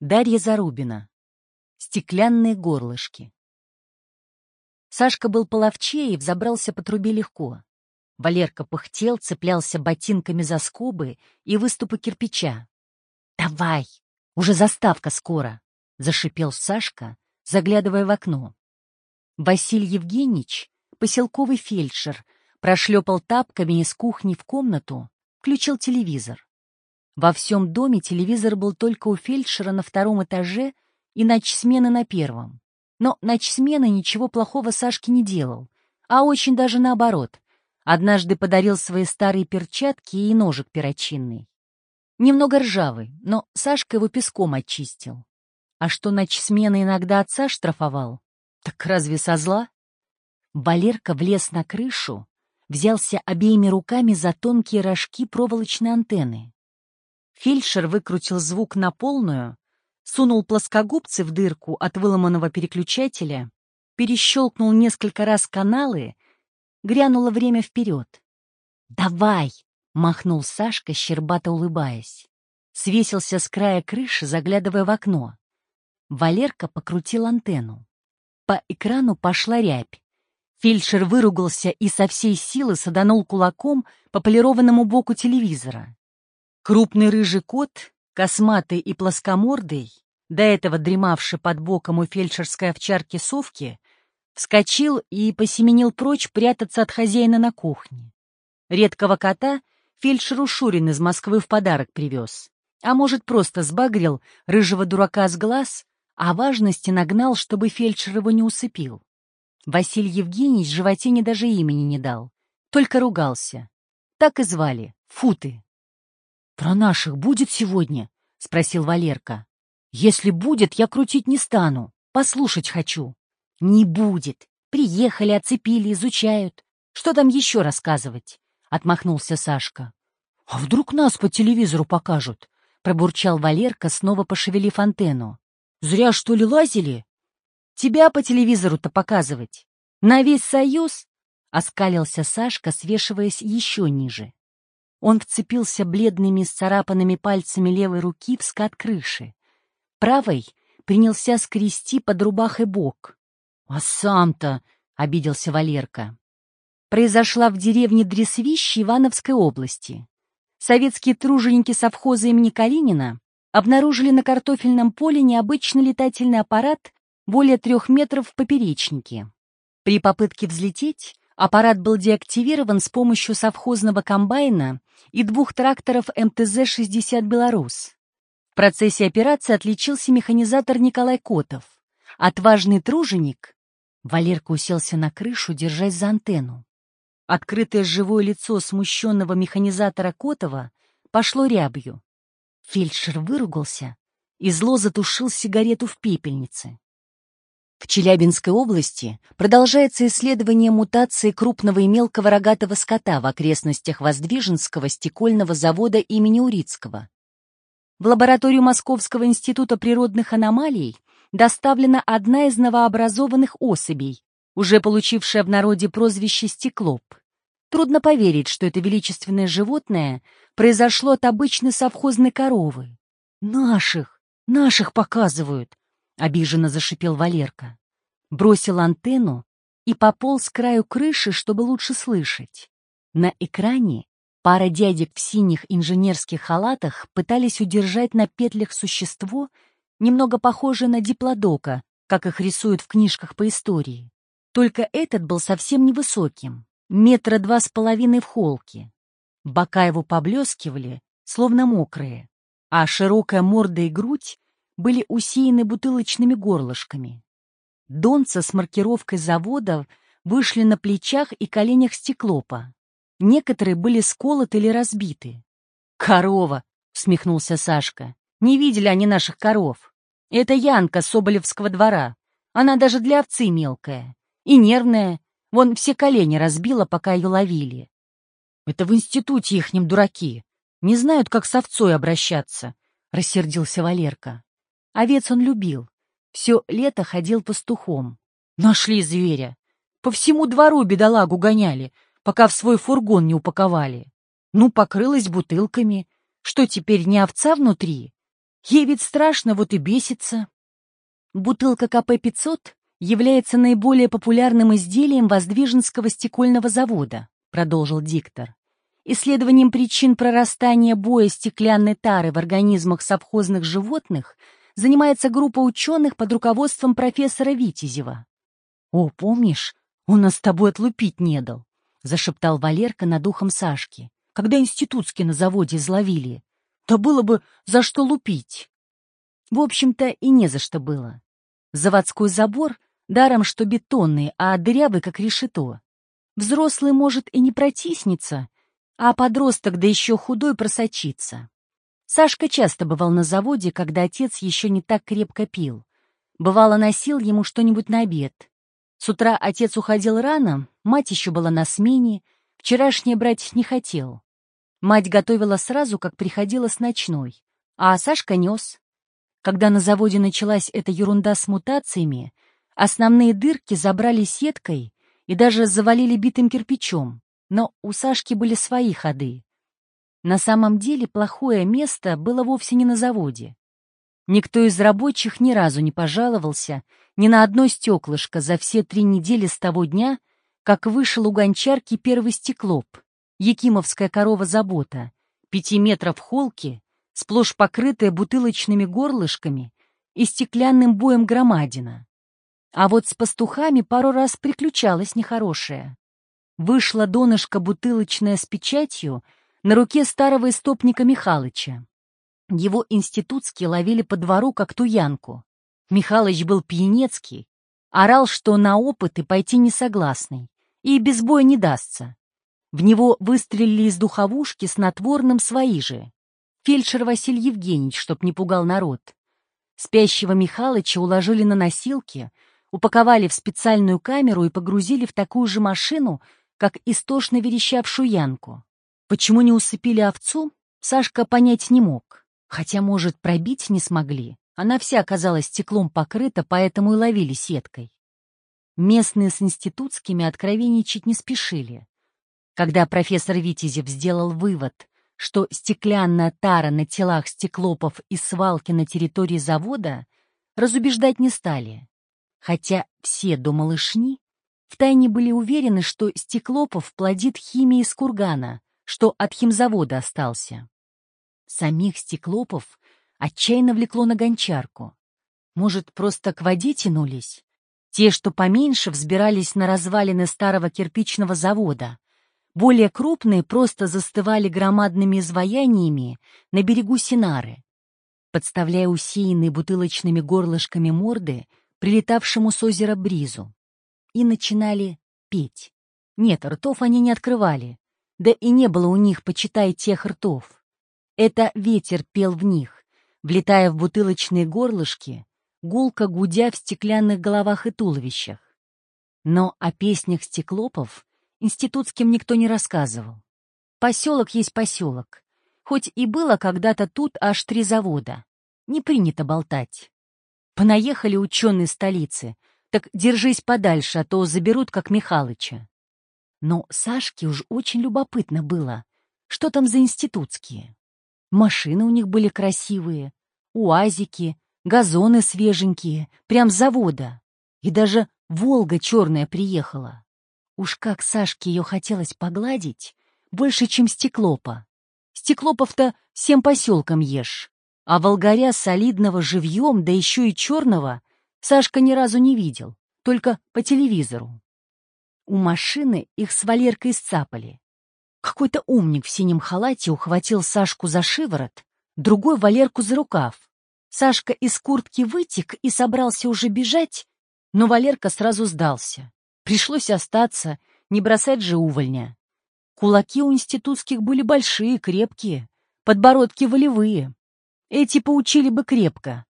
Дарья Зарубина. Стеклянные горлышки. Сашка был половчее и взобрался по трубе легко. Валерка пыхтел, цеплялся ботинками за скобы и выступы кирпича. «Давай! Уже заставка скоро!» — зашипел Сашка, заглядывая в окно. Василий Евгеньевич, поселковый фельдшер, прошлепал тапками из кухни в комнату, включил телевизор. Во всем доме телевизор был только у фельдшера на втором этаже и ночсмены на первом. Но ночсмены ничего плохого Сашке не делал, а очень даже наоборот. Однажды подарил свои старые перчатки и ножик перочинный. Немного ржавый, но Сашка его песком очистил. А что ночсмены иногда отца штрафовал? Так разве со зла? Валерка влез на крышу, взялся обеими руками за тонкие рожки проволочной антенны. Фельдшер выкрутил звук на полную, сунул плоскогубцы в дырку от выломанного переключателя, перещелкнул несколько раз каналы, грянуло время вперед. «Давай!» — махнул Сашка, щербато улыбаясь. Свесился с края крыши, заглядывая в окно. Валерка покрутил антенну. По экрану пошла рябь. Фельдшер выругался и со всей силы саданул кулаком по полированному боку телевизора. Крупный рыжий кот, косматый и плоскомордый, до этого дремавший под боком у фельдшерской овчарки совки, вскочил и посеменил прочь прятаться от хозяина на кухне. Редкого кота фельдшеру Шурин из Москвы в подарок привез. А может, просто сбагрил рыжего дурака с глаз, а важности нагнал, чтобы фельдшер его не усыпил. Василий Евгеньевич животине даже имени не дал, только ругался. Так и звали — Футы. «Про наших будет сегодня?» — спросил Валерка. «Если будет, я крутить не стану. Послушать хочу». «Не будет. Приехали, оцепили, изучают. Что там еще рассказывать?» — отмахнулся Сашка. «А вдруг нас по телевизору покажут?» — пробурчал Валерка, снова пошевелив антенну. «Зря, что ли, лазили?» «Тебя по телевизору-то показывать. На весь Союз?» — оскалился Сашка, свешиваясь еще ниже. Он вцепился бледными сцарапанными пальцами левой руки в скат крыши. Правой принялся скрести под рубахой бок. «А сам-то...» — обиделся Валерка. Произошла в деревне Дресвищи Ивановской области. Советские труженики совхоза имени Калинина обнаружили на картофельном поле необычный летательный аппарат более трех метров в поперечнике. При попытке взлететь Аппарат был деактивирован с помощью совхозного комбайна и двух тракторов МТЗ-60 «Беларус». В процессе операции отличился механизатор Николай Котов. Отважный труженик. Валерка уселся на крышу, держась за антенну. Открытое живое лицо смущенного механизатора Котова пошло рябью. Фельдшер выругался и зло затушил сигарету в пепельнице. В Челябинской области продолжается исследование мутации крупного и мелкого рогатого скота в окрестностях Воздвиженского стекольного завода имени Урицкого. В лабораторию Московского института природных аномалий доставлена одна из новообразованных особей, уже получившая в народе прозвище «стеклоп». Трудно поверить, что это величественное животное произошло от обычной совхозной коровы. «Наших! Наших показывают!» — обиженно зашипел Валерка. Бросил антенну и пополз с краю крыши, чтобы лучше слышать. На экране пара дядек в синих инженерских халатах пытались удержать на петлях существо, немного похожее на диплодока, как их рисуют в книжках по истории. Только этот был совсем невысоким, метра два с половиной в холке. Бока его поблескивали, словно мокрые, а широкая морда и грудь были усеяны бутылочными горлышками. Донца с маркировкой завода вышли на плечах и коленях стеклопа. Некоторые были сколоты или разбиты. «Корова!» — усмехнулся Сашка. «Не видели они наших коров. Это Янка Соболевского двора. Она даже для овцы мелкая. И нервная. Вон все колени разбила, пока ее ловили. Это в институте ихнем дураки. Не знают, как с овцой обращаться», — рассердился Валерка. Овец он любил. Все лето ходил пастухом. Нашли зверя. По всему двору бедолагу гоняли, пока в свой фургон не упаковали. Ну, покрылась бутылками. Что теперь, не овца внутри? Ей ведь страшно, вот и бесится. Бутылка КП-500 является наиболее популярным изделием Воздвиженского стекольного завода, продолжил диктор. Исследованием причин прорастания боя стеклянной тары в организмах совхозных животных занимается группа ученых под руководством профессора Витязева. «О, помнишь, он нас с тобой отлупить не дал», — зашептал Валерка над ухом Сашки, когда институтские на заводе изловили. «Да было бы за что лупить». В общем-то, и не за что было. Заводской забор даром что бетонный, а дырявый, как решето. Взрослый, может, и не протиснется, а подросток, да еще худой, просочится. Сашка часто бывал на заводе, когда отец еще не так крепко пил. Бывало, носил ему что-нибудь на обед. С утра отец уходил рано, мать еще была на смене, вчерашнее брать не хотел. Мать готовила сразу, как приходила с ночной, а Сашка нес. Когда на заводе началась эта ерунда с мутациями, основные дырки забрали сеткой и даже завалили битым кирпичом, но у Сашки были свои ходы. На самом деле плохое место было вовсе не на заводе. Никто из рабочих ни разу не пожаловался ни на одно стеклышко за все три недели с того дня, как вышел у гончарки первый стеклоп, Якимовская корова забота, пяти метров холки, сплошь покрытая бутылочными горлышками и стеклянным боем громадина. А вот с пастухами пару раз приключалось нехорошее. Вышла донышко бутылочная с печатью на руке старого истопника Михалыча. Его институтские ловили по двору, как туянку. Михалыч был пьянецкий, орал, что на опыты пойти не согласный, и без боя не дастся. В него выстрелили из духовушки с натворным свои же. Фельдшер Василий Евгеньевич, чтоб не пугал народ. Спящего Михалыча уложили на носилки, упаковали в специальную камеру и погрузили в такую же машину, как истошно верещавшую Янку. Почему не усыпили овцу, Сашка понять не мог. Хотя, может, пробить не смогли. Она вся оказалась стеклом покрыта, поэтому и ловили сеткой. Местные с институтскими откровенничать не спешили. Когда профессор Витязев сделал вывод, что стеклянная тара на телах стеклопов из свалки на территории завода, разубеждать не стали. Хотя все до малышни втайне были уверены, что стеклопов плодит химия из кургана, что от химзавода остался. Самих стеклопов отчаянно влекло на гончарку. Может, просто к воде тянулись? Те, что поменьше, взбирались на развалины старого кирпичного завода. Более крупные просто застывали громадными изваяниями на берегу Синары, подставляя усеянные бутылочными горлышками морды прилетавшему с озера бризу. И начинали петь. Нет, ртов они не открывали. Да и не было у них, почитай, тех ртов. Это ветер пел в них, влетая в бутылочные горлышки, гулко гудя в стеклянных головах и туловищах. Но о песнях стеклопов институтским никто не рассказывал. Поселок есть поселок. Хоть и было когда-то тут аж три завода. Не принято болтать. Понаехали ученые столицы, так держись подальше, а то заберут, как Михалыча. Но Сашке уж очень любопытно было, что там за институтские. Машины у них были красивые, уазики, газоны свеженькие, прям с завода. И даже «Волга» черная приехала. Уж как Сашке ее хотелось погладить, больше, чем стеклопа. Стеклопов-то всем поселкам ешь, а волгаря солидного живьем, да еще и черного, Сашка ни разу не видел, только по телевизору. У машины их с Валеркой сцапали. Какой-то умник в синем халате ухватил Сашку за шиворот, другой — Валерку за рукав. Сашка из куртки вытек и собрался уже бежать, но Валерка сразу сдался. Пришлось остаться, не бросать же увольня. Кулаки у институтских были большие, крепкие, подбородки волевые. Эти поучили бы крепко.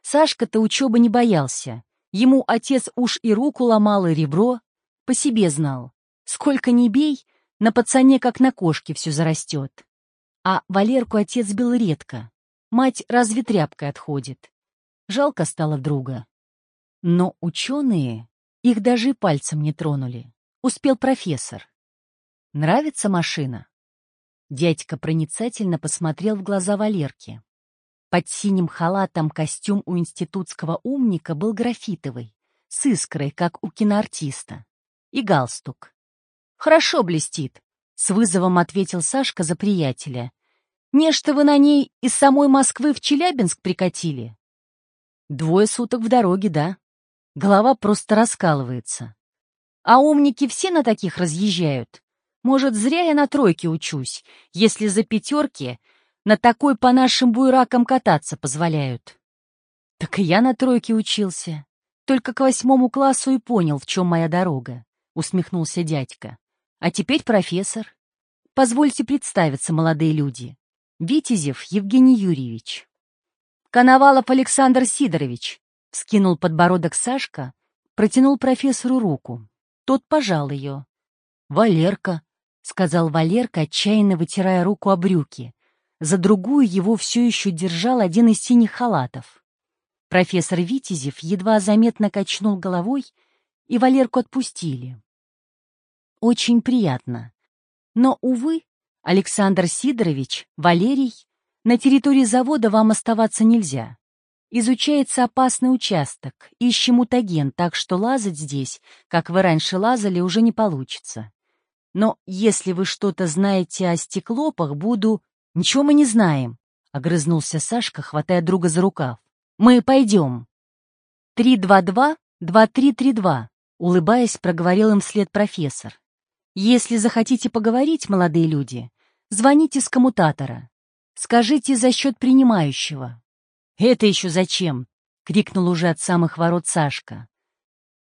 Сашка-то учебы не боялся. Ему отец уж и руку ломал, и ребро. По себе знал. Сколько ни бей, на пацане, как на кошке, все зарастет. А Валерку отец бил редко. Мать разве тряпкой отходит. Жалко стало друга. Но ученые их даже и пальцем не тронули. Успел профессор. Нравится машина? Дядька проницательно посмотрел в глаза Валерки. Под синим халатом костюм у институтского умника был графитовый, с искрой, как у киноартиста. И галстук. «Хорошо блестит», — с вызовом ответил Сашка за приятеля. «Нечто вы на ней из самой Москвы в Челябинск прикатили?» «Двое суток в дороге, да. Голова просто раскалывается. А умники все на таких разъезжают. Может, зря я на тройке учусь, если за пятерки на такой по нашим буйракам кататься позволяют. Так и я на тройке учился. Только к восьмому классу и понял, в чем моя дорога, — усмехнулся дядька. А теперь профессор. Позвольте представиться, молодые люди. Витязев Евгений Юрьевич. Коновалов Александр Сидорович. Скинул подбородок Сашка, протянул профессору руку. Тот пожал ее. «Валерка», — сказал Валерка, отчаянно вытирая руку о брюки. За другую его все еще держал один из синих халатов. Профессор Витязев едва заметно качнул головой, и Валерку отпустили. Очень приятно. Но, увы, Александр Сидорович, Валерий, на территории завода вам оставаться нельзя. Изучается опасный участок, ищем мутаген, так что лазать здесь, как вы раньше лазали, уже не получится. Но если вы что-то знаете о стеклопах, буду... «Ничего мы не знаем», — огрызнулся Сашка, хватая друга за рукав. «Мы пойдем». «Три-два-два-два-три-три-два», — улыбаясь, проговорил им вслед профессор. «Если захотите поговорить, молодые люди, звоните с коммутатора. Скажите за счет принимающего». «Это еще зачем?» — крикнул уже от самых ворот Сашка.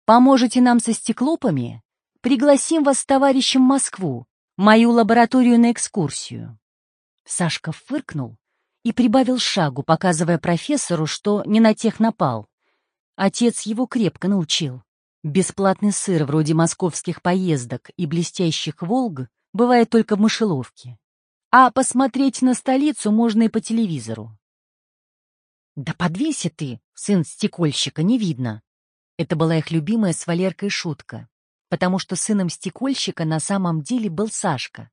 «Поможете нам со стеклопами? Пригласим вас с товарищем в Москву, мою лабораторию на экскурсию». Сашка фыркнул и прибавил шагу, показывая профессору, что не на тех напал. Отец его крепко научил. Бесплатный сыр вроде московских поездок и блестящих «Волг» бывает только в мышеловке. А посмотреть на столицу можно и по телевизору. «Да подвейся ты, сын стекольщика, не видно!» Это была их любимая с Валеркой шутка, потому что сыном стекольщика на самом деле был Сашка,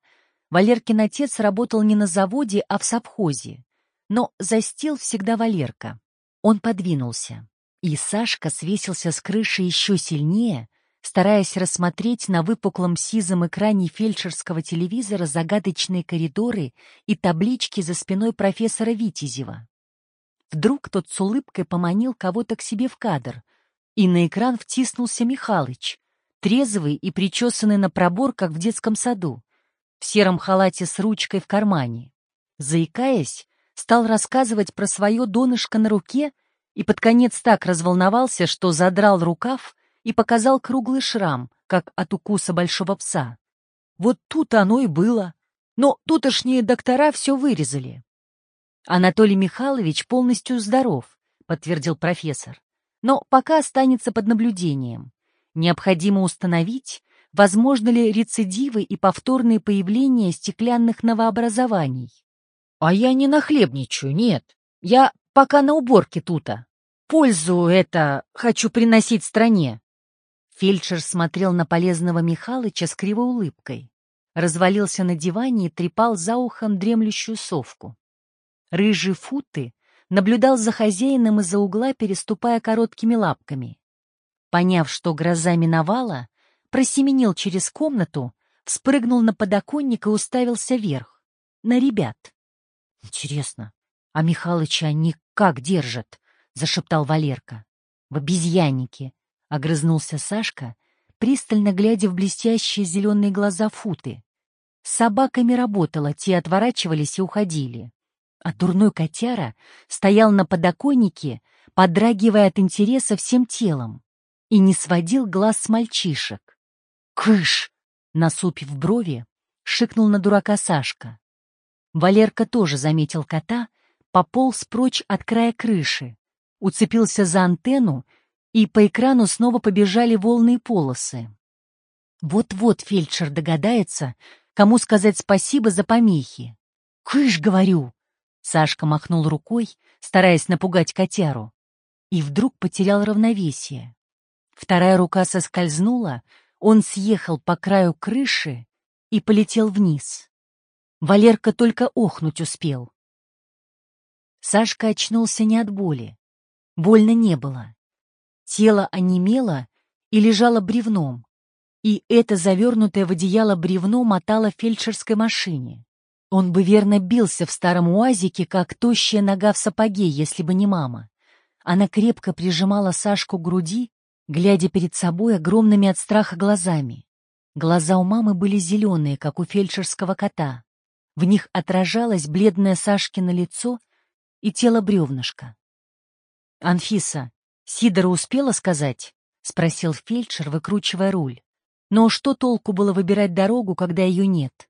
Валеркин отец работал не на заводе, а в совхозе. Но застил всегда Валерка. Он подвинулся. И Сашка свесился с крыши еще сильнее, стараясь рассмотреть на выпуклом сизом экране фельдшерского телевизора загадочные коридоры и таблички за спиной профессора Витязева. Вдруг тот с улыбкой поманил кого-то к себе в кадр, и на экран втиснулся Михалыч, трезвый и причесанный на пробор, как в детском саду в сером халате с ручкой в кармане. Заикаясь, стал рассказывать про свое донышко на руке и под конец так разволновался, что задрал рукав и показал круглый шрам, как от укуса большого пса. Вот тут оно и было. Но тутошние доктора все вырезали. Анатолий Михайлович полностью здоров, подтвердил профессор, но пока останется под наблюдением. Необходимо установить, возможно ли рецидивы и повторные появления стеклянных новообразований. А я не нахлебничаю, нет. Я пока на уборке тута. Пользу это хочу приносить стране. Фельдшер смотрел на полезного Михалыча с кривой улыбкой. Развалился на диване и трепал за ухом дремлющую совку. Рыжий Футы наблюдал за хозяином из-за угла, переступая короткими лапками. Поняв, что гроза миновала, просеменил через комнату, спрыгнул на подоконник и уставился вверх. На ребят. «Интересно, а Михалыча они как держат?» — зашептал Валерка. «В обезьяннике», — огрызнулся Сашка, пристально глядя в блестящие зеленые глаза Футы. С собаками работала, те отворачивались и уходили. А дурной котяра стоял на подоконнике, подрагивая от интереса всем телом, и не сводил глаз с мальчишек. «Кыш!» — насупив брови, шикнул на дурака Сашка. Валерка тоже заметил кота, пополз прочь от края крыши, уцепился за антенну, и по экрану снова побежали волны полосы. Вот-вот фельдшер догадается, кому сказать спасибо за помехи. «Кыш!» — говорю. Сашка махнул рукой, стараясь напугать котяру, и вдруг потерял равновесие. Вторая рука соскользнула, он съехал по краю крыши и полетел вниз. Валерка только охнуть успел. Сашка очнулся не от боли. Больно не было. Тело онемело и лежало бревном. И это завернутое в одеяло бревно мотало в фельдшерской машине. Он бы верно бился в старом уазике, как тощая нога в сапоге, если бы не мама. Она крепко прижимала Сашку к груди, глядя перед собой огромными от страха глазами. Глаза у мамы были зеленые, как у фельдшерского кота. В них отражалось бледное Сашкино лицо и тело бревнышка. «Анфиса, Сидора успела сказать?» — спросил фельдшер, выкручивая руль. «Но что толку было выбирать дорогу, когда ее нет?»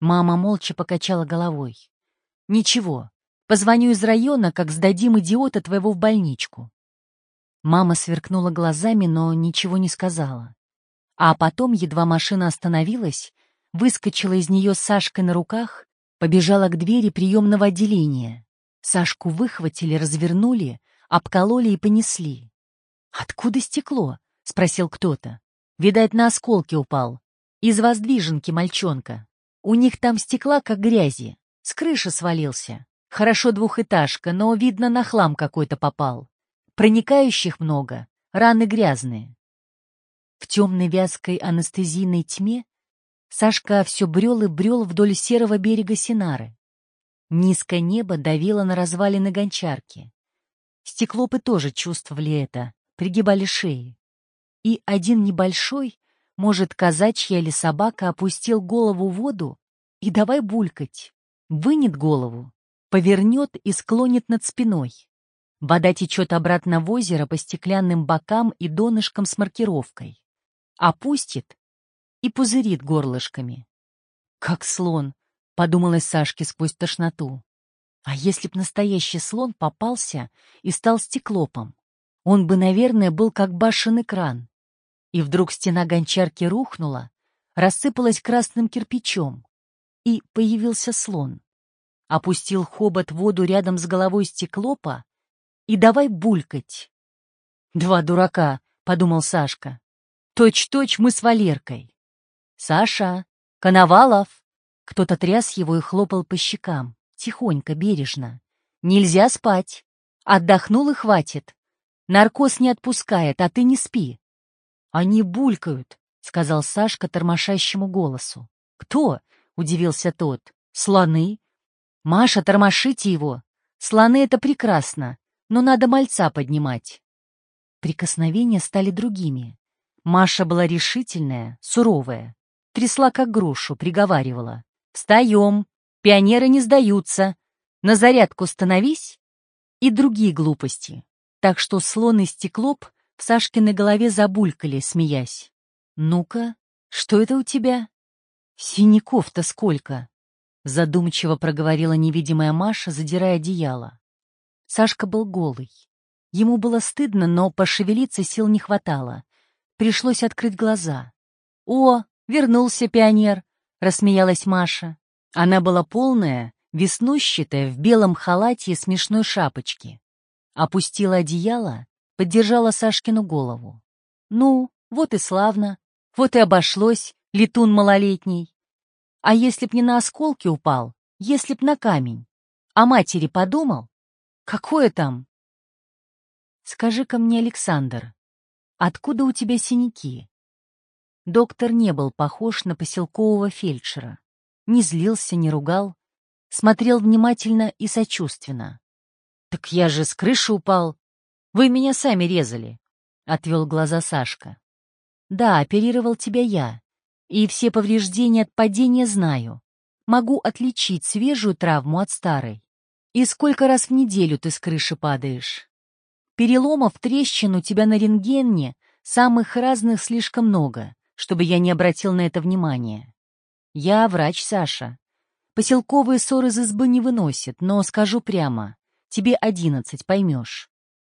Мама молча покачала головой. «Ничего, позвоню из района, как сдадим идиота твоего в больничку». Мама сверкнула глазами, но ничего не сказала. А потом, едва машина остановилась, выскочила из нее с Сашкой на руках, побежала к двери приемного отделения. Сашку выхватили, развернули, обкололи и понесли. «Откуда стекло?» — спросил кто-то. «Видать, на осколки упал. Из воздвиженки мальчонка. У них там стекла, как грязи. С крыши свалился. Хорошо двухэтажка, но, видно, на хлам какой-то попал. Проникающих много, раны грязные». В темной вязкой анестезийной тьме Сашка все брел и брел вдоль серого берега Синары. Низкое небо давило на развалины гончарки. Стеклопы тоже чувствовали это, пригибали шеи. И один небольшой, может, казачья или собака, опустил голову в воду и давай булькать. Вынет голову, повернет и склонит над спиной. Вода течет обратно в озеро по стеклянным бокам и донышкам с маркировкой. Опустит и пузырит горлышками. «Как слон», — подумалось Сашке сквозь тошноту. «А если б настоящий слон попался и стал стеклопом? Он бы, наверное, был как башенный кран». И вдруг стена гончарки рухнула, рассыпалась красным кирпичом, и появился слон. Опустил хобот в воду рядом с головой стеклопа и давай булькать. «Два дурака», — подумал Сашка. «Точь-точь мы с Валеркой». «Саша! Коновалов!» Кто-то тряс его и хлопал по щекам, тихонько, бережно. «Нельзя спать! Отдохнул и хватит! Наркоз не отпускает, а ты не спи!» «Они булькают!» — сказал Сашка тормошащему голосу. «Кто?» — удивился тот. «Слоны!» «Маша, тормошите его! Слоны — это прекрасно, но надо мальца поднимать!» Прикосновения стали другими. Маша была решительная, суровая трясла как грушу, приговаривала. «Встаем! Пионеры не сдаются! На зарядку становись!» И другие глупости. Так что слон и стеклоп в Сашкиной голове забулькали, смеясь. «Ну-ка, что это у тебя?» «Синяков-то сколько!» Задумчиво проговорила невидимая Маша, задирая одеяло. Сашка был голый. Ему было стыдно, но пошевелиться сил не хватало. Пришлось открыть глаза. «О, Вернулся пионер, рассмеялась Маша. Она была полная, веснущатая, в белом халате и смешной шапочке. Опустила одеяло, поддержала Сашкину голову. Ну, вот и славно, вот и обошлось, летун малолетний. А если б не на осколки упал, если б на камень? О матери подумал? Какое там? Скажи-ка мне, Александр, откуда у тебя синяки? Доктор не был похож на поселкового фельдшера. Не злился, не ругал. Смотрел внимательно и сочувственно. «Так я же с крыши упал. Вы меня сами резали», — отвел глаза Сашка. «Да, оперировал тебя я. И все повреждения от падения знаю. Могу отличить свежую травму от старой. И сколько раз в неделю ты с крыши падаешь? Переломов, трещин у тебя на рентгене самых разных слишком много чтобы я не обратил на это внимания. Я врач, Саша. Поселковые ссоры из избы не выносят, но скажу прямо, тебе одиннадцать, поймешь.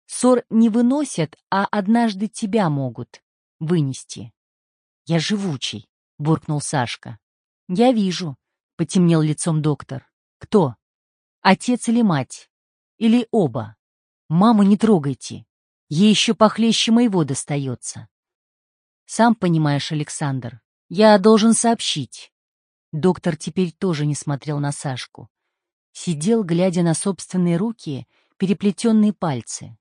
Ссор не выносят, а однажды тебя могут вынести. Я живучий, буркнул Сашка. Я вижу, потемнел лицом доктор. Кто? Отец или мать? Или оба? Маму не трогайте. Ей еще похлеще моего достается. Сам понимаешь, Александр, я должен сообщить. Доктор теперь тоже не смотрел на Сашку. Сидел, глядя на собственные руки, переплетенные пальцы.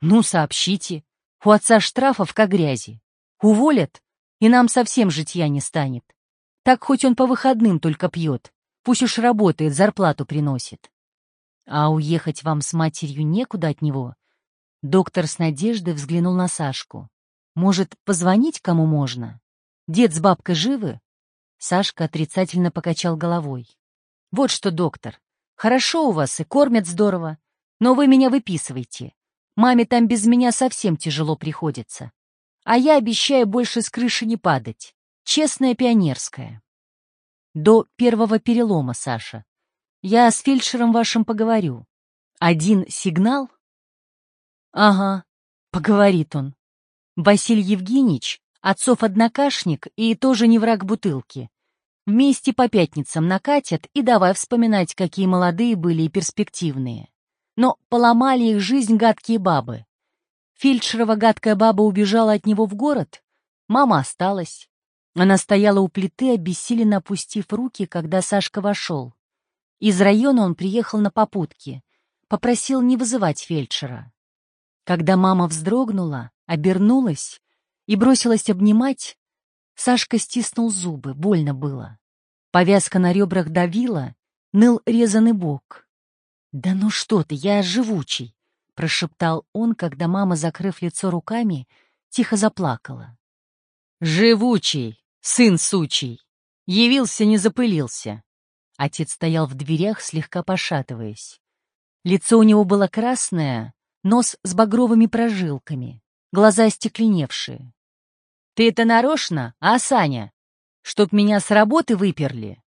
«Ну, сообщите. У отца штрафов как грязи. Уволят, и нам совсем житья не станет. Так хоть он по выходным только пьет. Пусть уж работает, зарплату приносит. А уехать вам с матерью некуда от него?» Доктор с надеждой взглянул на Сашку. «Может, позвонить кому можно? Дед с бабкой живы?» Сашка отрицательно покачал головой. «Вот что, доктор, хорошо у вас и кормят здорово, но вы меня выписывайте. Маме там без меня совсем тяжело приходится. А я обещаю больше с крыши не падать. Честная пионерская». «До первого перелома, Саша. Я с фельдшером вашим поговорю. Один сигнал?» «Ага», — поговорит он. «Василий Евгеньевич, отцов однокашник и тоже не враг бутылки. Вместе по пятницам накатят и давай вспоминать, какие молодые были и перспективные. Но поломали их жизнь гадкие бабы. Фельдшерова гадкая баба убежала от него в город, мама осталась. Она стояла у плиты, обессиленно опустив руки, когда Сашка вошел. Из района он приехал на попутке, попросил не вызывать фельдшера. Когда мама вздрогнула, обернулась и бросилась обнимать, Сашка стиснул зубы, больно было. Повязка на ребрах давила, ныл резанный бок. «Да ну что ты, я живучий!» — прошептал он, когда мама, закрыв лицо руками, тихо заплакала. «Живучий, сын сучий! Явился, не запылился!» Отец стоял в дверях, слегка пошатываясь. Лицо у него было красное, нос с багровыми прожилками, глаза остекленевшие. «Ты это нарочно, а, Саня? Чтоб меня с работы выперли?»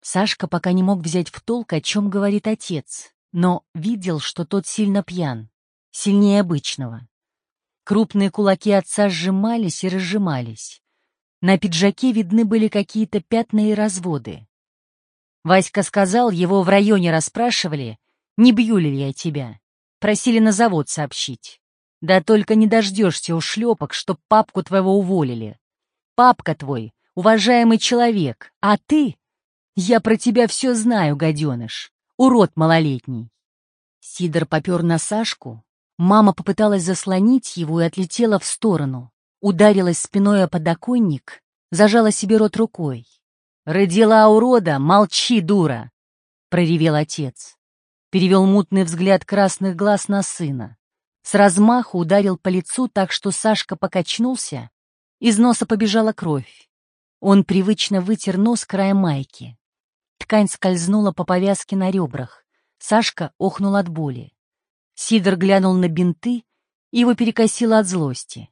Сашка пока не мог взять в толк, о чем говорит отец, но видел, что тот сильно пьян, сильнее обычного. Крупные кулаки отца сжимались и разжимались. На пиджаке видны были какие-то пятна и разводы. Васька сказал, его в районе расспрашивали, не бью ли я тебя. Просили на завод сообщить. Да только не дождешься у шлепок, чтоб папку твоего уволили. Папка твой — уважаемый человек, а ты... Я про тебя все знаю, гаденыш. Урод малолетний. Сидор попер на Сашку. Мама попыталась заслонить его и отлетела в сторону. Ударилась спиной о подоконник, зажала себе рот рукой. «Родила урода, молчи, дура!» — проревел отец. Перевел мутный взгляд красных глаз на сына. С размаху ударил по лицу так, что Сашка покачнулся, из носа побежала кровь. Он привычно вытер нос краем майки. Ткань скользнула по повязке на ребрах. Сашка охнул от боли. Сидор глянул на бинты, его перекосило от злости.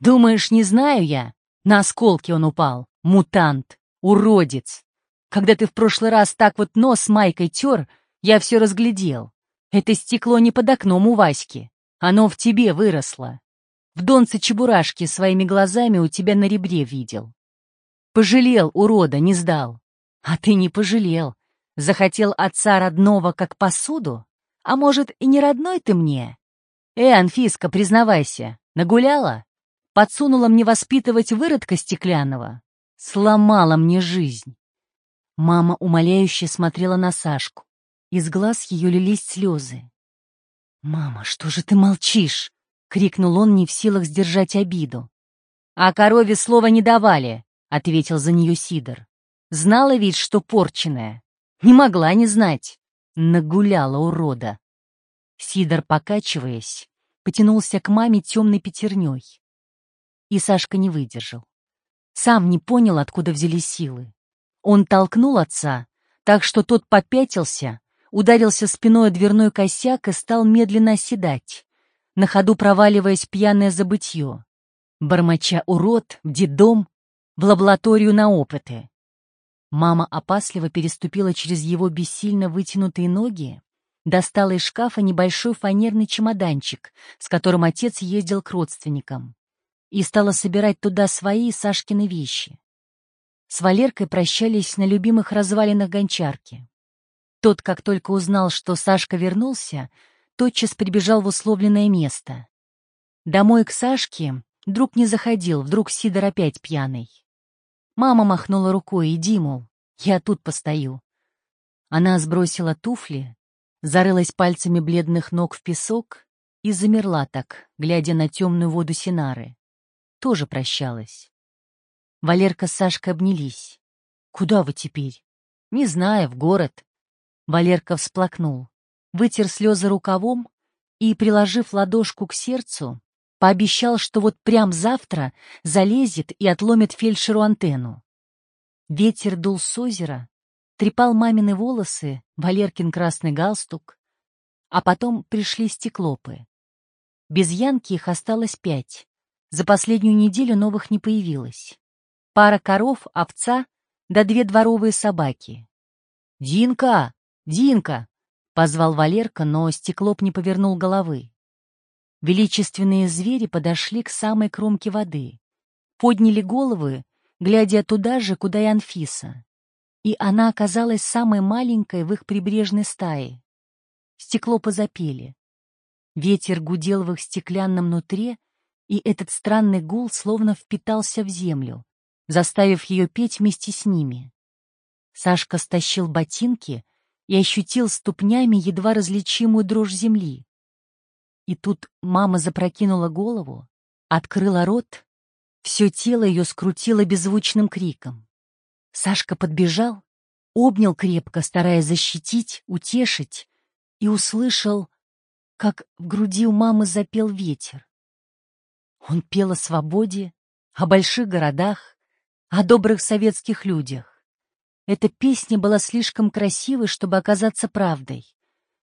«Думаешь, не знаю я? На осколки он упал. Мутант. Уродец. Когда ты в прошлый раз так вот нос майкой тер, я все разглядел. Это стекло не под окном у Васьки. Оно в тебе выросло. В донце чебурашки своими глазами у тебя на ребре видел. Пожалел, урода, не сдал. А ты не пожалел. Захотел отца родного как посуду? А может, и не родной ты мне? Э, Анфиска, признавайся, нагуляла? Подсунула мне воспитывать выродка стеклянного? Сломала мне жизнь. Мама умоляюще смотрела на Сашку. Из глаз ее лились слезы. «Мама, что же ты молчишь?» — крикнул он, не в силах сдержать обиду. «А корове слова не давали», — ответил за нее Сидор. «Знала ведь, что порченная. Не могла не знать. Нагуляла урода». Сидор, покачиваясь, потянулся к маме темной пятерней. И Сашка не выдержал. Сам не понял, откуда взялись силы. Он толкнул отца, так что тот попятился, ударился спиной о дверной косяк и стал медленно оседать, на ходу проваливаясь пьяное забытье. Бормоча урод, в детдом, в лабораторию на опыты. Мама опасливо переступила через его бессильно вытянутые ноги, достала из шкафа небольшой фанерный чемоданчик, с которым отец ездил к родственникам, и стала собирать туда свои Сашкины вещи. С Валеркой прощались на любимых развалинах гончарки. Тот, как только узнал, что Сашка вернулся, тотчас прибежал в условленное место. Домой к Сашке друг не заходил, вдруг Сидор опять пьяный. Мама махнула рукой, иди, мол, я тут постою. Она сбросила туфли, зарылась пальцами бледных ног в песок и замерла так, глядя на темную воду Синары. Тоже прощалась. Валерка с Сашкой обнялись. «Куда вы теперь?» «Не знаю, в город». Валерка всплакнул, вытер слезы рукавом и, приложив ладошку к сердцу, пообещал, что вот прям завтра залезет и отломит фельдшеру антенну. Ветер дул с озера, трепал мамины волосы, Валеркин красный галстук, а потом пришли стеклопы. Без Янки их осталось пять. За последнюю неделю новых не появилось. Пара коров, овца да две дворовые собаки. «Динка! Динка!» — позвал Валерка, но стеклоп не повернул головы. Величественные звери подошли к самой кромке воды, подняли головы, глядя туда же, куда и Анфиса и она оказалась самой маленькой в их прибрежной стае. Стекло позапели. Ветер гудел в их стеклянном нутре, и этот странный гул словно впитался в землю, заставив ее петь вместе с ними. Сашка стащил ботинки и ощутил ступнями едва различимую дрожь земли. И тут мама запрокинула голову, открыла рот, все тело ее скрутило беззвучным криком. Сашка подбежал, обнял крепко, стараясь защитить, утешить, и услышал, как в груди у мамы запел ветер. Он пел о свободе, о больших городах, о добрых советских людях. Эта песня была слишком красивой, чтобы оказаться правдой,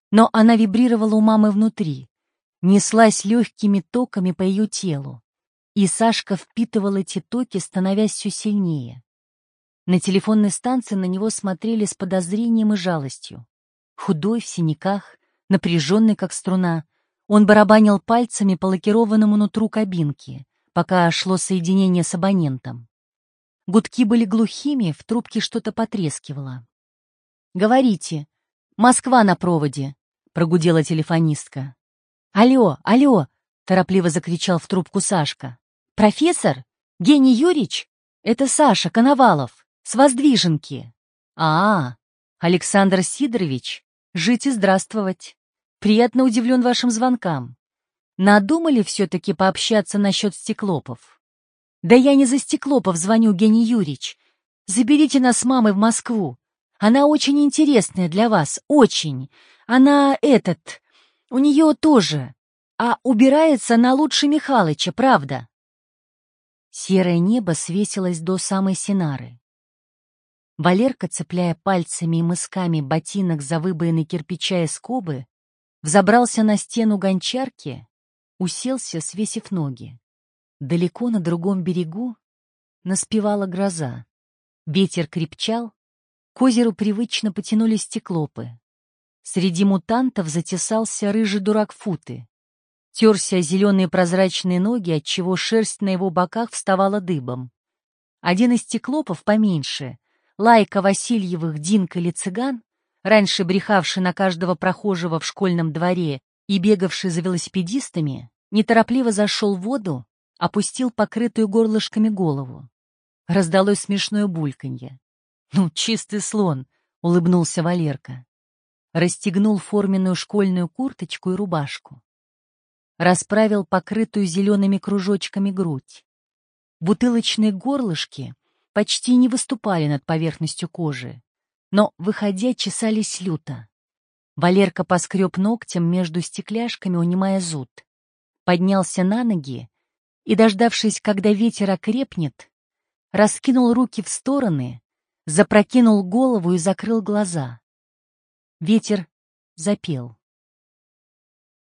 но она вибрировала у мамы внутри, неслась легкими токами по ее телу, и Сашка впитывал эти токи, становясь все сильнее. На телефонной станции на него смотрели с подозрением и жалостью. Худой, в синяках, напряженный, как струна, он барабанил пальцами по лакированному нутру кабинки, пока шло соединение с абонентом. Гудки были глухими, в трубке что-то потрескивало. «Говорите, Москва на проводе», — прогудела телефонистка. «Алло, алло!» — торопливо закричал в трубку Сашка. «Профессор? Гений Юрьевич? Это Саша Коновалов. С воздвиженки. А, Александр Сидорович, жить и здравствовать. Приятно удивлен вашим звонкам. Надумали все-таки пообщаться насчет стеклопов? Да я не за стеклопов звоню, Гений Юрьевич. Заберите нас с мамой в Москву. Она очень интересная для вас, очень. Она этот... У нее тоже. А убирается на лучше Михалыча, правда? Серое небо свесилось до самой Синары. Валерка, цепляя пальцами и мысками ботинок за выбоины кирпича и скобы, взобрался на стену гончарки, уселся, свесив ноги. Далеко на другом берегу наспевала гроза. Ветер крепчал, к озеру привычно потянулись стеклопы. Среди мутантов затесался рыжий дурак Футы. Терся зеленые прозрачные ноги, отчего шерсть на его боках вставала дыбом. Один из стеклопов поменьше Лайка Васильевых Динка или цыган, раньше брехавший на каждого прохожего в школьном дворе и бегавший за велосипедистами, неторопливо зашел в воду, опустил покрытую горлышками голову. Раздалось смешное бульканье. «Ну, чистый слон!» — улыбнулся Валерка. Расстегнул форменную школьную курточку и рубашку. Расправил покрытую зелеными кружочками грудь. Бутылочные горлышки почти не выступали над поверхностью кожи, но, выходя, чесались люто. Валерка поскреб ногтем между стекляшками, унимая зуд. Поднялся на ноги и, дождавшись, когда ветер окрепнет, раскинул руки в стороны, запрокинул голову и закрыл глаза. Ветер запел.